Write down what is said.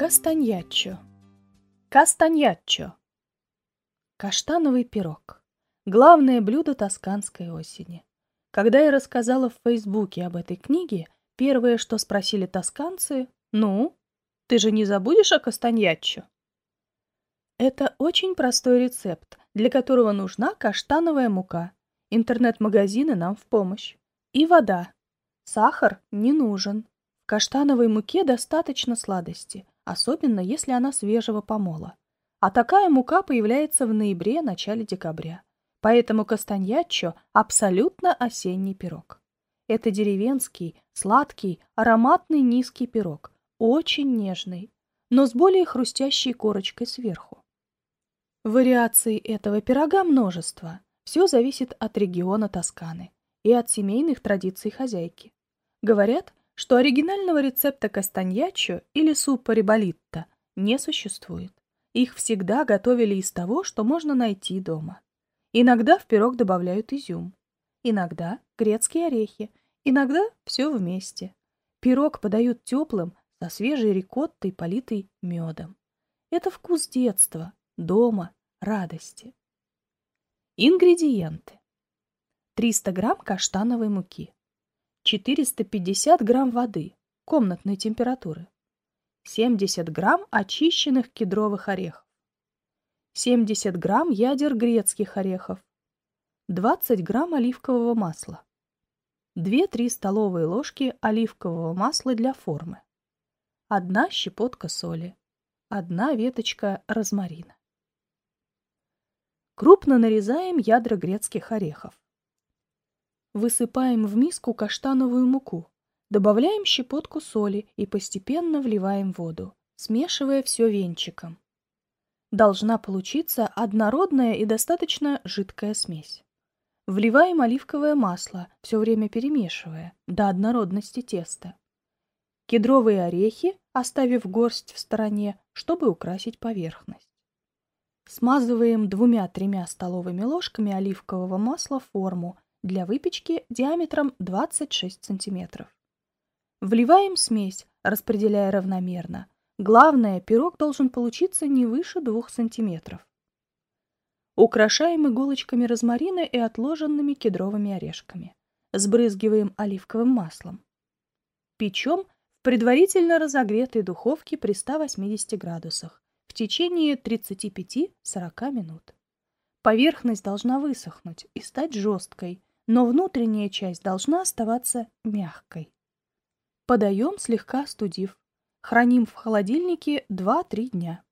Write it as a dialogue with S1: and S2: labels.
S1: Кастаньяччо. Кастаньяччо. Каштановый пирог. Главное блюдо тосканской осени. Когда я рассказала в Фейсбуке об этой книге, первое, что спросили тосканцы, «Ну, ты же не забудешь о кастаньяччо?» Это очень простой рецепт, для которого нужна каштановая мука. Интернет-магазины нам в помощь. И вода. Сахар не нужен. В каштановой муке достаточно сладости – особенно если она свежего помола. А такая мука появляется в ноябре-начале декабря. Поэтому кастаньячо – абсолютно осенний пирог. Это деревенский, сладкий, ароматный низкий пирог, очень нежный, но с более хрустящей корочкой сверху. Вариаций этого пирога множество. Все зависит от региона Тосканы и от семейных традиций хозяйки. Говорят, что оригинального рецепта кастаньячо или супа риболитто не существует. Их всегда готовили из того, что можно найти дома. Иногда в пирог добавляют изюм, иногда грецкие орехи, иногда все вместе. Пирог подают теплым, со свежей рикоттой, политой медом. Это вкус детства, дома, радости. Ингредиенты. 300 грамм каштановой муки, 450 грамм воды комнатной температуры, 70 грамм очищенных кедровых орехов, 70 грамм ядер грецких орехов, 20 грамм оливкового масла, 2-3 столовые ложки оливкового масла для формы, 1 щепотка соли, 1 веточка розмарина. Крупно нарезаем ядра грецких орехов. Высыпаем в миску каштановую муку, добавляем щепотку соли и постепенно вливаем воду, смешивая все венчиком. Должна получиться однородная и достаточно жидкая смесь. Вливаем оливковое масло, все время перемешивая, до однородности теста. Кедровые орехи, оставив горсть в стороне, чтобы украсить поверхность. Смазываем двумя-тремя столовыми ложками оливкового масла форму для выпечки диаметром 26 см. Вливаем смесь, распределяя равномерно. Главное, пирог должен получиться не выше 2 см. Украшаем иголочками розмарина и отложенными кедровыми орешками. Сбрызгиваем оливковым маслом. Печем в предварительно разогретой духовке при 180 градусах в течение 35-40 минут. Поверхность должна высохнуть и стать жесткой, но внутренняя часть должна оставаться мягкой. Подаем, слегка остудив. Храним в холодильнике 2-3 дня.